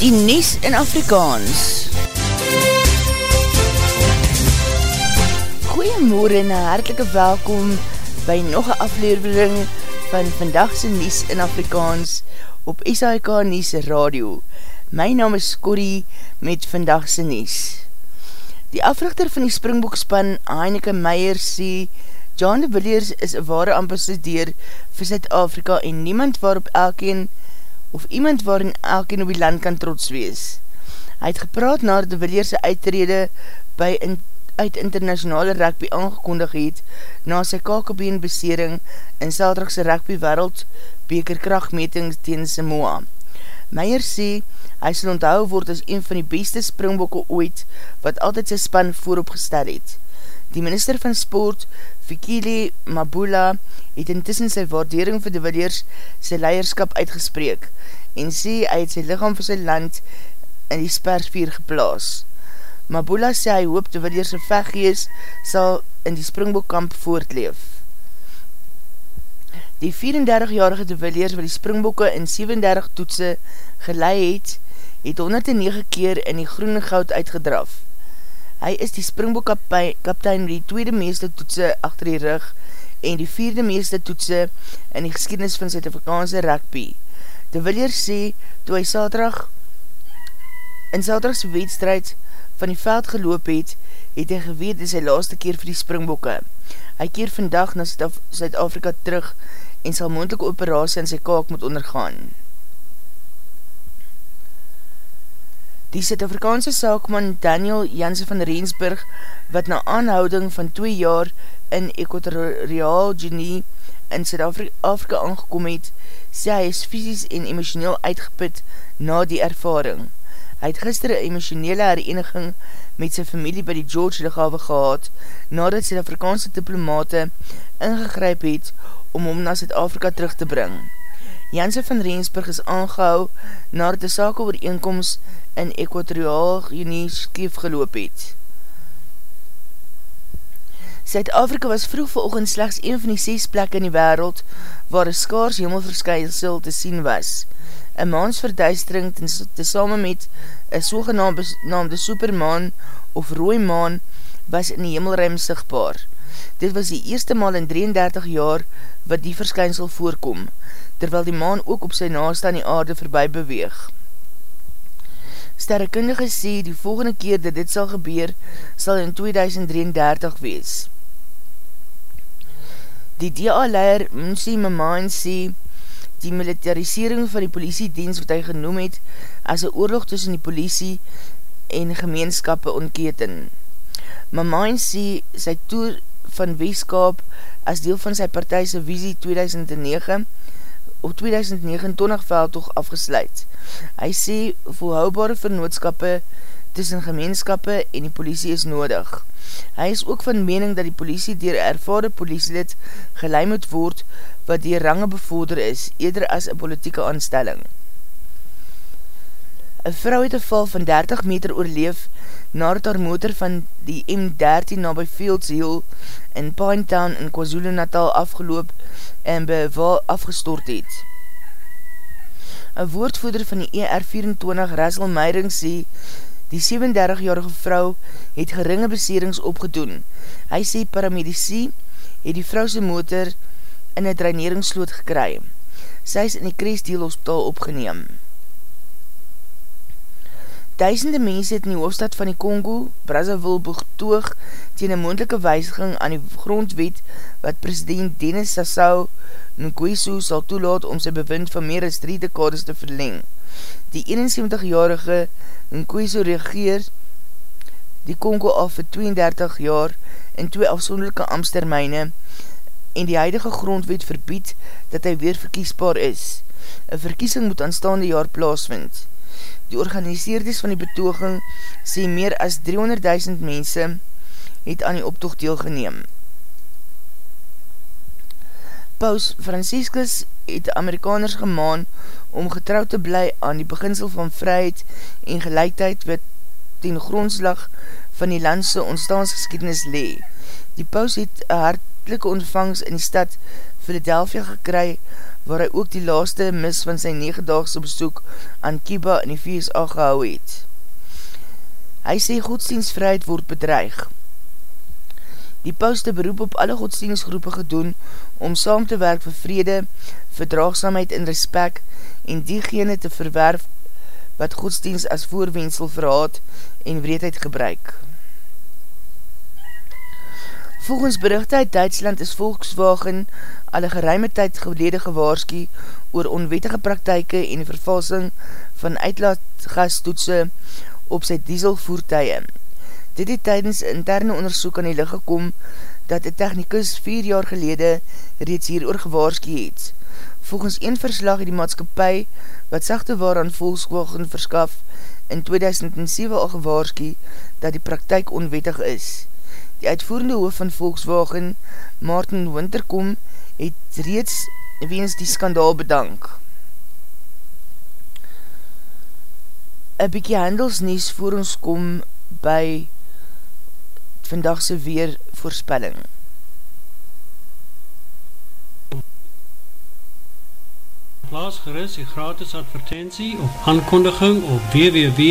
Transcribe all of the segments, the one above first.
die Nies in Afrikaans. Goeiemorgen en hartelike welkom by nog een aflevering van Vandagse Nies in Afrikaans op SAIK Nies Radio. My naam is Corrie met Vandagse Nies. Die africhter van die Springbokspan Heineke Meijer sê John de Villiers is een ware ambassadeur vir Zuid-Afrika en niemand waarop elkeen of iemand waarin elkeen op die land kan trots wees. Hy het gepraat na de Willeerse uitrede by in, uit internationale rugby aangekondig het na sy kakebeen besering in Seldragse rugby wereld bekerkrachtmeting teen Samoa. Meyer sê, hy sal onthou word as een van die beste springbokke ooit wat altyd sy span vooropgestel het. Die minister van sport, Fikile Mabula, het intussen sy waardering vir die willeers sy leierskap uitgespreek en sê hy het sy lichaam vir sy land in die sperspier geplaas. Mabula sê hy hoop die willeers sy veggees sal in die springbokkamp voortleef. Die 34-jarige de willeers wat die springbokke in 37 toetse gelei het, het 109 keer in die groene goud uitgedraf. Hy is die Springbok kaptein met die tweede meeste toetse achter die rug en die vierde meeste toetse in die geschiedenis van Zuid-Afrikaanse rugby. De Villiers sê, toe hy saterdag in saterdags wedstrijd van die veld geloop het, het hy geweet in sy laaste keer vir die Springbokke. Hy keer vandag na Zuid-Afrika terug en sal moendelike operatie in sy kaak moet ondergaan. Die Zuid-Afrikaanse saakman Daniel Janse van Reensburg, wat na aanhouding van 2 jaar in Equatoriaal Genie in Zuid-Afrika aangekom het, sê hy is fysisk en emotioneel uitgeput na die ervaring. Hy het gister een emotionele hereniging met sy familie by die George Lighawe gehad, nadat Zuid-Afrikaanse diplomate ingegryp het om hom na Zuid-Afrika terug te bring. Janse van Reensburg is aangehou na die sake ooreenkomst in Equatoriaal Unie skeef geloop het. Zuid-Afrika was vroeg veroogend slechts een van die 6 plek in die wereld waar een skaars hemelverskynsel te sien was. Een maansverduistering te samen met een sogenaamde supermaan of rooi maan was in die hemelruim sigtbaar. Dit was die eerste maal in 33 jaar wat die verskynsel voorkom, terwyl die maan ook op sy naaste aan die aarde voorbij beweeg. Sterrekundige sê die volgende keer dat dit sal gebeur, sal in 2033 wees. Die DA-leier Mnsi Mamaan sê, die militarisering van die politiedienst wat hy genoem het, as een oorlog tussen die politie en gemeenskappe ontketen. Mamaan sê, sy toer van Weeskaap as deel van sy partijse visie 2009 op 2029 veldtoog afgesluit. Hy sê volhoubare vernootskappe tussen gemeenskappe en die politie is nodig. Hy is ook van mening dat die politie dier ervare politielid gelei moet word wat die range bevorder is, eerder as een politieke aanstelling. Een vrou het een val van 30 meter oorleef nadat haar motor van die M13 na by Fields Hill in Pinetown in KwaZulu Natal afgeloop en by Waal afgestort het. Een woordvoeder van die ER24 Russell Meiring sê, die 37-jarige vrou het geringe beserings opgedoen. Hy sê paramedici het die vrouwse motor in een draineringssloot gekry. Sy is in die Kresdeel hospitaal opgeneem. Duisende mense het in die hoofdstad van die Congo, Brazzaville, betoog teen een moendelike wijziging aan die grondwet wat president Denis Sassou Nkwesu sal toelaat om sy bewind van meer as 3 dekades te verleng. Die 71-jarige Nkwesu reageer die Congo al vir 32 jaar in twee afsonderlijke amstermijne en die huidige grondwet verbied dat hy weer verkiesbaar is. Een verkiesing moet aanstaande jaar plaasvind. Die organiseerdes van die betoging sê meer as 300.000 mense het aan die optocht deelgeneem. Paus Franciscus het Amerikaners gemaan om getrouw te bly aan die beginsel van vryheid en gelijkheid wat ten grondslag van die landse ontstaansgeschiedenis lee. Die paus het een hartelike ontvangst in die stad Philadelphia gekry, waar hy ook die laaste mis van sy 9-daagse besoek aan Kiba in die VSA gehou het. Hy sê godsdienstvrijheid word bedreig. Die paus te beroep op alle godsdienstgroepen gedoen om saam te werk vir vrede, verdraagsamheid en respect en diegene te verwerf wat godsdienst as voorwensel verhaad en wreedheid gebruik. Volgens berichte uit Duitsland is Volkswagen al een geruime tyd gelede gewaarski oor onwettige praktijke en vervalsing van uitlaatgastoetse op sy dieselvoertuie. Dit het tydens interne onderzoek aan die licht gekom dat die technikus vier jaar gelede reeds hier oor gewaarski het. Volgens een verslag het die maatskapie wat sachte waar aan Volkswagen verskaf in 2007 al gewaarski dat die praktijk onwettig is. Die uitvoerende hoof van Volkswagen, Martin Winterkom, het reeds weens die skandaal bedank. Een bykie handelsnies voor ons kom by vandagse weer voorspelling. Plaas gerust die gratis advertentie of aankondiging op www.v.co.za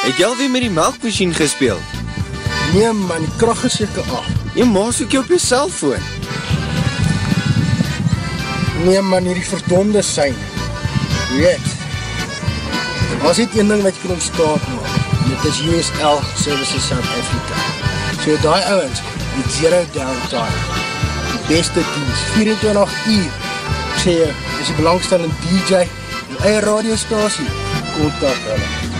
Het jy alweer met die melkmachine gespeeld? Nee man, die kracht is jyke af. Jy maas ook jy op jy cellfoon. Nee man, hier die verdonde sein. Weet, as dit een ding wat jy kan ontstaan maak, dit is USL Services South Africa. So die ouwens, met zero downtime, die beste dienst, 24 uur, ek sê jy, is die belangstellende DJ, die eie radiostasie, kontak hulle.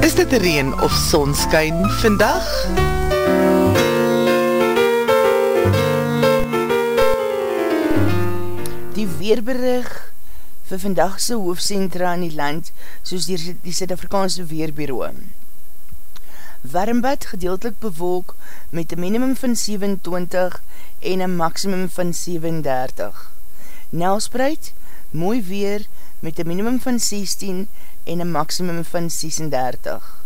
Is dit reen of sonskyn vandag? Die weerberig vir vandagse hoofdcentra in die land soos die, die Zuid-Afrikaanse Weerbureau. Warmbad gedeeltelik bewolk met een minimum van 27 en een maximum van 37. Nelspreid, mooi weer met een minimum van 16 en een maximum van 36.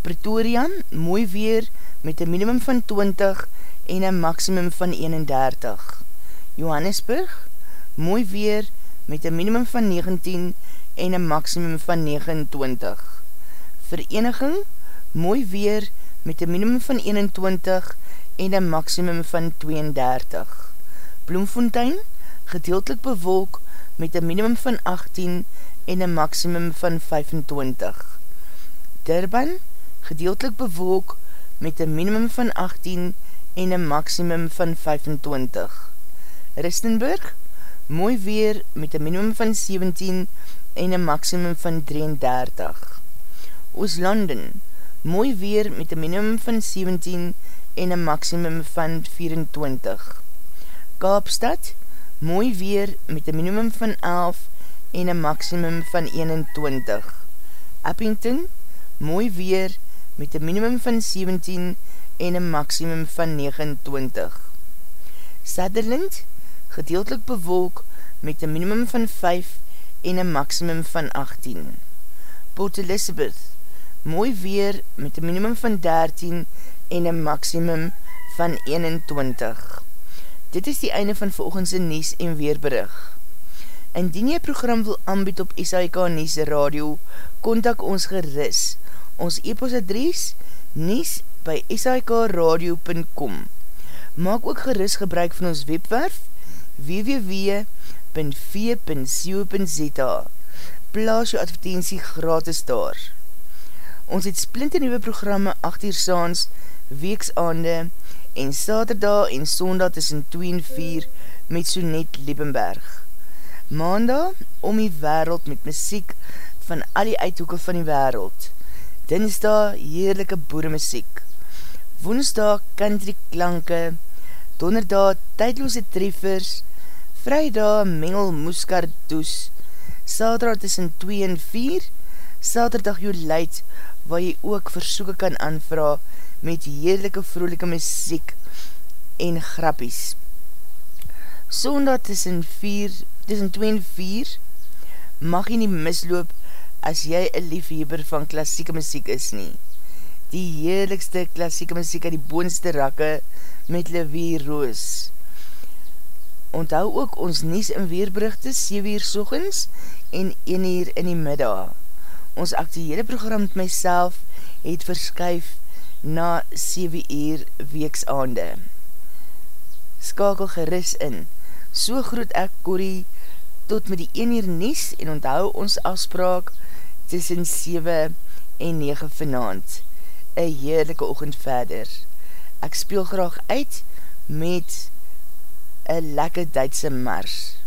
Pretoria, mooi weer met een minimum van 20 en een maximum van 31. Johannesburg, mooi weer met een minimum van 19 en een maximum van 29. Vereniging, mooi weer met een minimum van 21 en een maximum van 32. Bloemfontein, gedeeltelik bewolk met een minimum van 18 en een maximum van 25. Durban, gedeeltelik bewolk met een minimum van 18 en een maximum van 25. Ristenburg, mooi weer met een minimum van 17 en een maximum van 33. Ooslanden, mooi weer met een minimum van 17 en een maximum van 24. Kaapstad, mooi weer met een minimum van 11 en een maximum van 21. Eppington, mooi weer met een minimum van 17 en een maximum van 29. Sutherland, gedeeltelik bewolk met een minimum van 5 en een maximum van 18. Port Elizabeth, mooi weer met een minimum van 13 en een maximum van 21. Dit is die einde van volgendse Nies en Weerberig. Indien jy program wil aanbied op SAIK Nies Radio, kontak ons geris. Ons e-postadries nies by sikradio.com Maak ook geris gebruik van ons webwerf www.v.co.za Plaas jou advertentie gratis daar. Ons het splinte nieuwe programme 8 uur saans, weeksaande en saterdag en sondag tussen 2 en 4 met Sonet Liebenberg. Maandag om die wereld met muziek van al die uithoeken van die wereld. Dinsdag heerlijke boeremuziek. Woensdag country klanke. Donderdag tydloose treffers. Vrijdag mengel moeskardoes. Saterdag tussen 2 en 4. Saterdag jou leid waar jy ook versoeken kan aanvra met heerlijke vrolijke muziek en grappies. Sondag tussen 4 tussen 2 en 4 mag jy nie misloop as jy een liefheber van klassieke muziek is nie. Die heerlikste klassieke muziek uit die boonste rakke met Lewie Roos. Onthou ook ons nies en weerberichte 7 uur sochens en 1 uur in die middag. Ons actuele program met myself het verskuif na 7 uur weeksaande. Skakel geris in. So groet ek Corrie tot met die 1 uur nies en onthou ons afspraak tussen 7 en 9 vanavond. Een heerlijke ochend verder. Ek speel graag uit met een lekker Duitse mars.